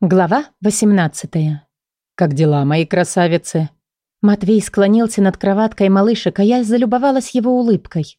Глава 18. «Как дела, мои красавицы?» Матвей склонился над кроваткой малышек, а я залюбовалась его улыбкой.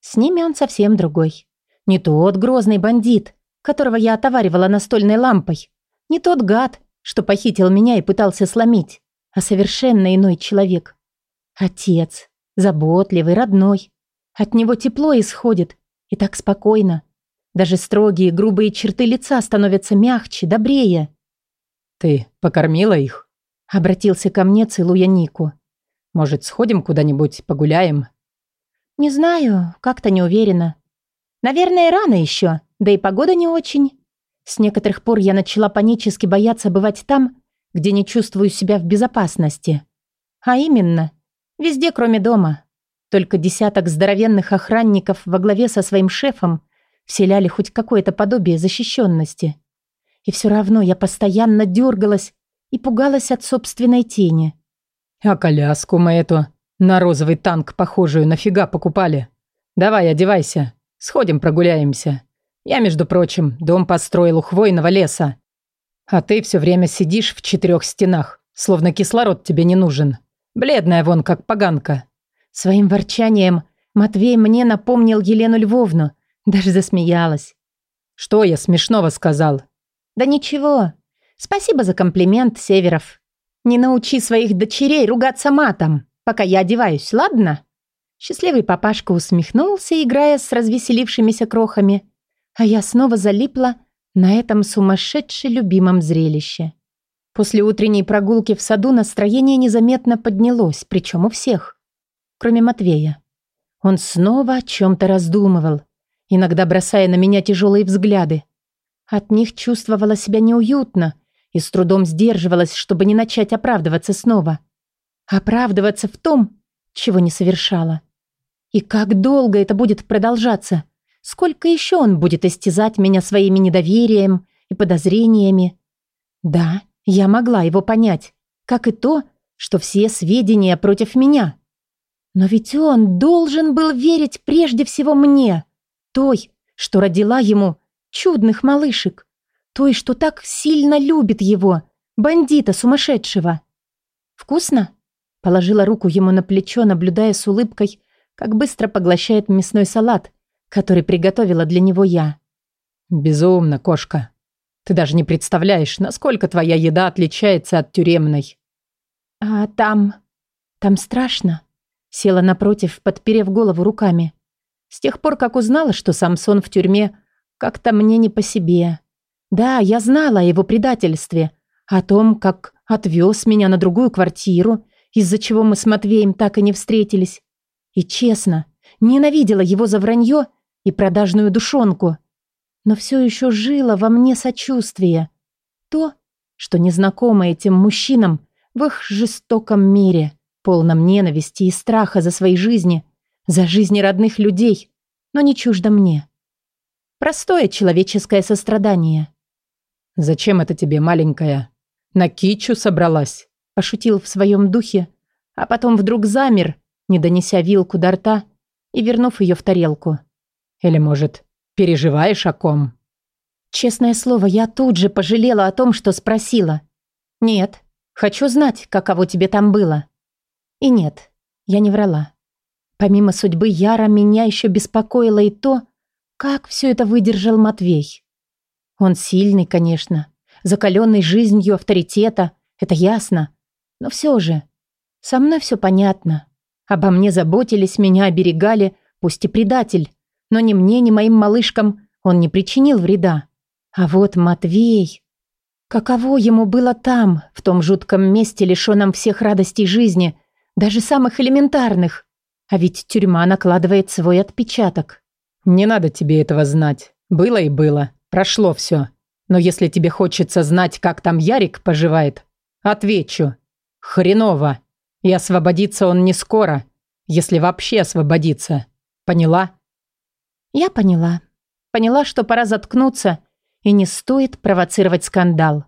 С ними он совсем другой. Не тот грозный бандит, которого я отоваривала настольной лампой. Не тот гад, что похитил меня и пытался сломить, а совершенно иной человек. Отец, заботливый, родной. От него тепло исходит, и так спокойно. Даже строгие, грубые черты лица становятся мягче, добрее. «Ты покормила их?» Обратился ко мне, целуя Нику. «Может, сходим куда-нибудь, погуляем?» «Не знаю, как-то не уверена. Наверное, рано еще, да и погода не очень. С некоторых пор я начала панически бояться бывать там, где не чувствую себя в безопасности. А именно, везде, кроме дома. Только десяток здоровенных охранников во главе со своим шефом вселяли хоть какое-то подобие защищенности. И все равно я постоянно дергалась и пугалась от собственной тени. «А коляску мы эту, на розовый танк похожую, нафига покупали? Давай, одевайся, сходим прогуляемся. Я, между прочим, дом построил у хвойного леса. А ты все время сидишь в четырех стенах, словно кислород тебе не нужен. Бледная вон, как поганка». Своим ворчанием Матвей мне напомнил Елену Львовну, даже засмеялась. «Что я смешного сказал?» «Да ничего. Спасибо за комплимент, Северов. Не научи своих дочерей ругаться матом, пока я одеваюсь, ладно?» Счастливый папашка усмехнулся, играя с развеселившимися крохами, а я снова залипла на этом сумасшедше любимом зрелище. После утренней прогулки в саду настроение незаметно поднялось, причем у всех, кроме Матвея. Он снова о чем-то раздумывал, иногда бросая на меня тяжелые взгляды. От них чувствовала себя неуютно и с трудом сдерживалась, чтобы не начать оправдываться снова. Оправдываться в том, чего не совершала. И как долго это будет продолжаться? Сколько еще он будет истязать меня своими недоверием и подозрениями? Да, я могла его понять, как и то, что все сведения против меня. Но ведь он должен был верить прежде всего мне, той, что родила ему чудных малышек. Той, что так сильно любит его, бандита сумасшедшего. «Вкусно?» Положила руку ему на плечо, наблюдая с улыбкой, как быстро поглощает мясной салат, который приготовила для него я. «Безумно, кошка. Ты даже не представляешь, насколько твоя еда отличается от тюремной». «А там... там страшно?» Села напротив, подперев голову руками. С тех пор, как узнала, что Самсон в тюрьме, как-то мне не по себе. Да, я знала о его предательстве, о том, как отвез меня на другую квартиру, из-за чего мы с Матвеем так и не встретились. И честно, ненавидела его за вранье и продажную душонку. Но все еще жило во мне сочувствие. То, что незнакомо этим мужчинам в их жестоком мире, полном ненависти и страха за свои жизни – за жизни родных людей, но не чуждо мне. Простое человеческое сострадание. «Зачем это тебе, маленькая? На кичу собралась?» Пошутил в своем духе, а потом вдруг замер, не донеся вилку до рта и вернув ее в тарелку. «Или, может, переживаешь о ком?» Честное слово, я тут же пожалела о том, что спросила. «Нет, хочу знать, каково тебе там было». И нет, я не врала. Помимо судьбы Яра, меня еще беспокоило и то, как все это выдержал Матвей. Он сильный, конечно, закаленный жизнью авторитета, это ясно. Но все же, со мной все понятно. Обо мне заботились, меня оберегали, пусть и предатель, но ни мне, ни моим малышкам он не причинил вреда. А вот Матвей... Каково ему было там, в том жутком месте, лишенном всех радостей жизни, даже самых элементарных? А ведь тюрьма накладывает свой отпечаток. Не надо тебе этого знать. Было и было. Прошло все. Но если тебе хочется знать, как там Ярик поживает, отвечу. Хреново. И освободиться он не скоро, если вообще освободится. Поняла? Я поняла. Поняла, что пора заткнуться, и не стоит провоцировать скандал.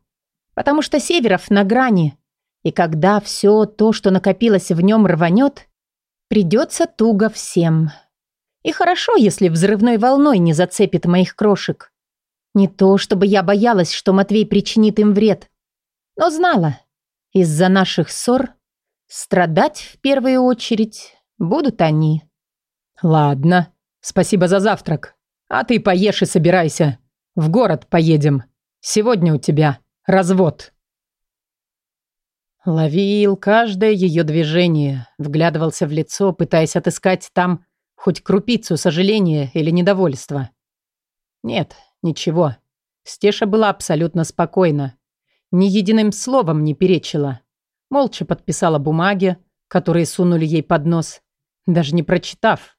Потому что Северов на грани. И когда все то, что накопилось в нем, рванет, Придется туго всем. И хорошо, если взрывной волной не зацепит моих крошек. Не то, чтобы я боялась, что Матвей причинит им вред, но знала, из-за наших ссор страдать в первую очередь будут они. Ладно, спасибо за завтрак. А ты поешь и собирайся. В город поедем. Сегодня у тебя развод. Ловил каждое ее движение, вглядывался в лицо, пытаясь отыскать там хоть крупицу сожаления или недовольства. Нет, ничего. Стеша была абсолютно спокойна. Ни единым словом не перечила. Молча подписала бумаги, которые сунули ей под нос, даже не прочитав,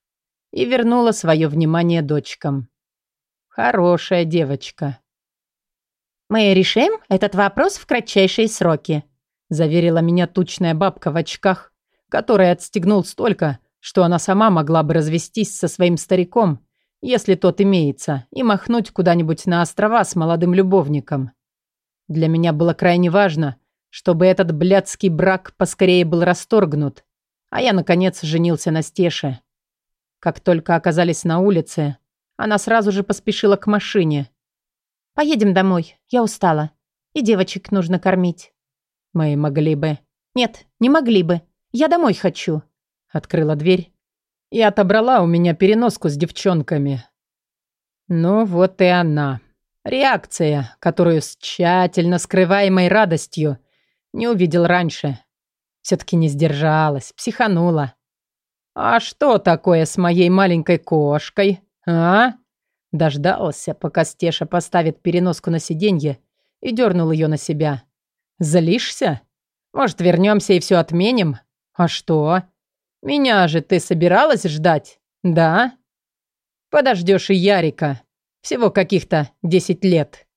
и вернула свое внимание дочкам. Хорошая девочка. «Мы решим этот вопрос в кратчайшие сроки», заверила меня тучная бабка в очках, который отстегнул столько, что она сама могла бы развестись со своим стариком, если тот имеется, и махнуть куда-нибудь на острова с молодым любовником. Для меня было крайне важно, чтобы этот блядский брак поскорее был расторгнут, а я, наконец, женился на Стеше. Как только оказались на улице, она сразу же поспешила к машине. «Поедем домой, я устала, и девочек нужно кормить». Мы могли бы... Нет, не могли бы. Я домой хочу. Открыла дверь и отобрала у меня переноску с девчонками. Ну вот и она. Реакция, которую с тщательно скрываемой радостью не увидел раньше. Все-таки не сдержалась, психанула. А что такое с моей маленькой кошкой, а? Дождался, пока Стеша поставит переноску на сиденье и дернул ее на себя. Злишься? Может, вернемся и все отменим? А что? Меня же ты собиралась ждать, да? Подождешь и Ярика. Всего каких-то десять лет.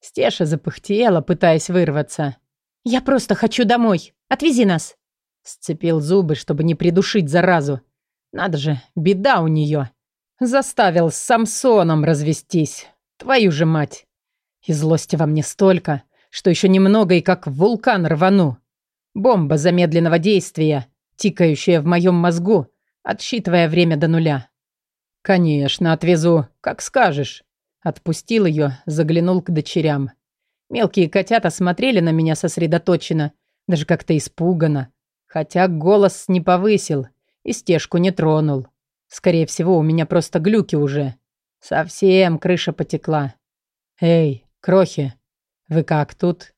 Стеша запыхтела, пытаясь вырваться. «Я просто хочу домой. Отвези нас». Сцепил зубы, чтобы не придушить заразу. Надо же, беда у нее. Заставил с Самсоном развестись. Твою же мать. И злости во мне столько, что еще немного и как вулкан рвану. Бомба замедленного действия, тикающая в моем мозгу, отсчитывая время до нуля. «Конечно, отвезу, как скажешь». Отпустил ее, заглянул к дочерям. Мелкие котята смотрели на меня сосредоточенно, даже как-то испуганно. Хотя голос не повысил и стежку не тронул. Скорее всего, у меня просто глюки уже. Совсем крыша потекла. «Эй, крохи, «Вы как тут?»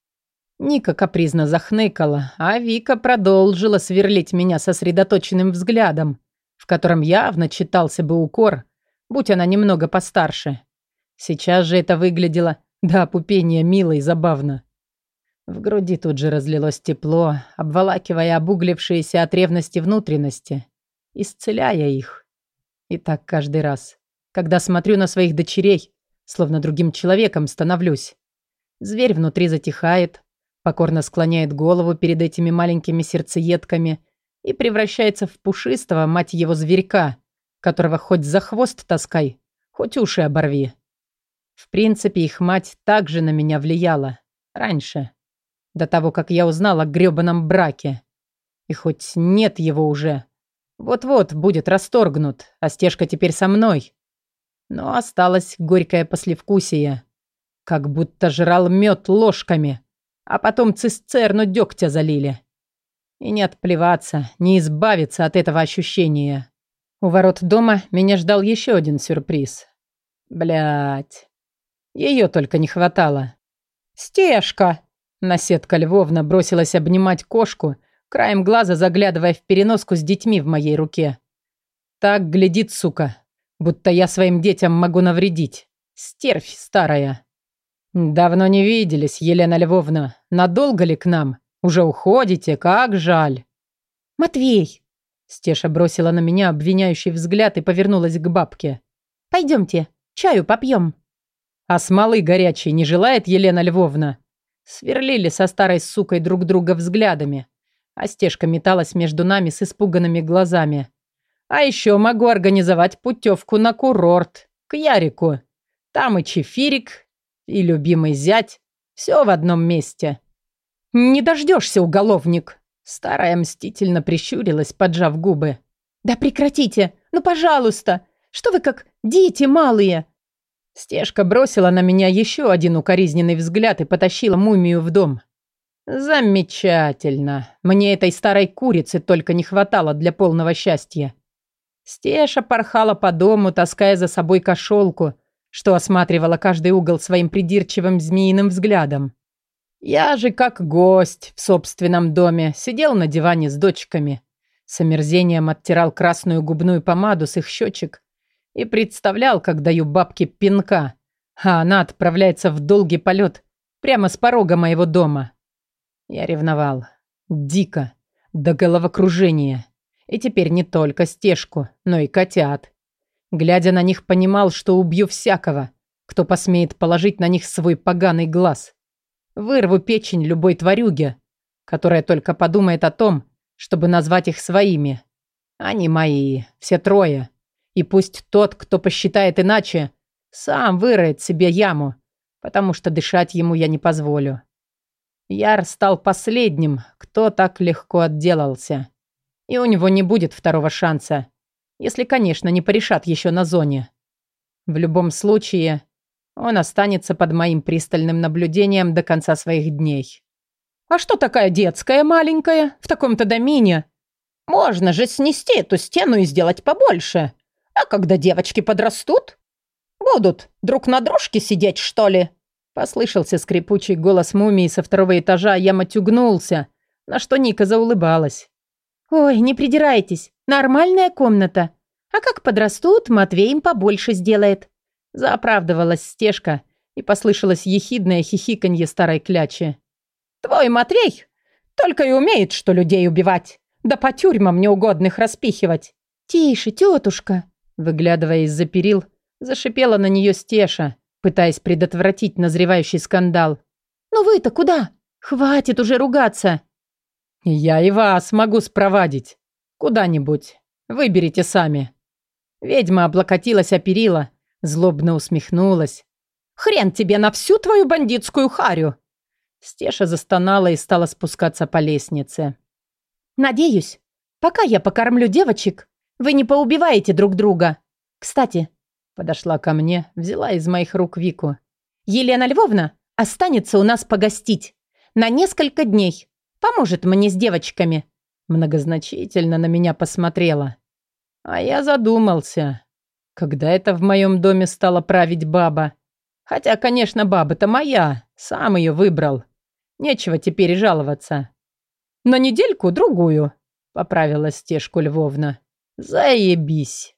Ника капризно захныкала, а Вика продолжила сверлить меня сосредоточенным взглядом, в котором явно читался бы укор, будь она немного постарше. Сейчас же это выглядело до опупения мило и забавно. В груди тут же разлилось тепло, обволакивая обуглившиеся от ревности внутренности, исцеляя их. И так каждый раз, когда смотрю на своих дочерей, словно другим человеком становлюсь. Зверь внутри затихает, покорно склоняет голову перед этими маленькими сердцеедками и превращается в пушистого, мать его, зверька, которого хоть за хвост таскай, хоть уши оборви. В принципе, их мать также на меня влияла. Раньше. До того, как я узнала о грёбаном браке. И хоть нет его уже. Вот-вот будет расторгнут, а стежка теперь со мной. Но осталось горькое послевкусие. Как будто жрал мед ложками, а потом цисцерну дегтя залили. И не отплеваться, не избавиться от этого ощущения. У ворот дома меня ждал еще один сюрприз. Блять. Ее только не хватало. «Стежка!» Наседка Львовна бросилась обнимать кошку, краем глаза заглядывая в переноску с детьми в моей руке. Так глядит, сука, будто я своим детям могу навредить. Стервь старая. «Давно не виделись, Елена Львовна. Надолго ли к нам? Уже уходите? Как жаль!» «Матвей!» Стеша бросила на меня обвиняющий взгляд и повернулась к бабке. «Пойдемте, чаю попьем». «А смолы горячей не желает Елена Львовна?» Сверлили со старой сукой друг друга взглядами, а Стежка металась между нами с испуганными глазами. «А еще могу организовать путевку на курорт, к Ярику. Там и чефирик, и любимый зять. Все в одном месте. «Не дождешься, уголовник!» Старая мстительно прищурилась, поджав губы. «Да прекратите! Ну, пожалуйста! Что вы как дети малые!» Стежка бросила на меня еще один укоризненный взгляд и потащила мумию в дом. Замечательно. Мне этой старой курицы только не хватало для полного счастья. Стеша порхала по дому, таская за собой кошелку, что осматривала каждый угол своим придирчивым змеиным взглядом. Я же, как гость в собственном доме, сидел на диване с дочками. С омерзением оттирал красную губную помаду с их щечек и представлял, как даю бабке пинка, а она отправляется в долгий полет прямо с порога моего дома. Я ревновал. Дико. До головокружения. И теперь не только стежку, но и котят. Глядя на них, понимал, что убью всякого, кто посмеет положить на них свой поганый глаз. Вырву печень любой тварюге, которая только подумает о том, чтобы назвать их своими. Они мои, все трое. И пусть тот, кто посчитает иначе, сам выроет себе яму, потому что дышать ему я не позволю. Яр стал последним, кто так легко отделался. И у него не будет второго шанса, если, конечно, не порешат еще на зоне. В любом случае, он останется под моим пристальным наблюдением до конца своих дней. «А что такая детская маленькая в таком-то домине? Можно же снести эту стену и сделать побольше», а когда девочки подрастут? Будут друг на дружке сидеть, что ли?» Послышался скрипучий голос мумии со второго этажа, я матюгнулся, на что Ника заулыбалась. «Ой, не придирайтесь, нормальная комната. А как подрастут, Матвей им побольше сделает». Заоправдывалась стежка, и послышалось ехидное хихиканье старой клячи. «Твой Матвей только и умеет, что людей убивать, да по тюрьмам неугодных распихивать». «Тише, тетушка», Выглядывая из-за перил, зашипела на нее Стеша, пытаясь предотвратить назревающий скандал. «Ну вы-то куда? Хватит уже ругаться!» «Я и вас могу спровадить. Куда-нибудь. Выберите сами». Ведьма облокотилась о перила, злобно усмехнулась. «Хрен тебе на всю твою бандитскую харю!» Стеша застонала и стала спускаться по лестнице. «Надеюсь, пока я покормлю девочек, вы не поубиваете друг друга. Кстати, подошла ко мне, взяла из моих рук Вику. Елена Львовна останется у нас погостить. На несколько дней. Поможет мне с девочками. Многозначительно на меня посмотрела. А я задумался. Когда это в моем доме стала править баба? Хотя, конечно, баба-то моя. Сам ее выбрал. Нечего теперь жаловаться. На недельку-другую, поправила стежку Львовна. Заебись.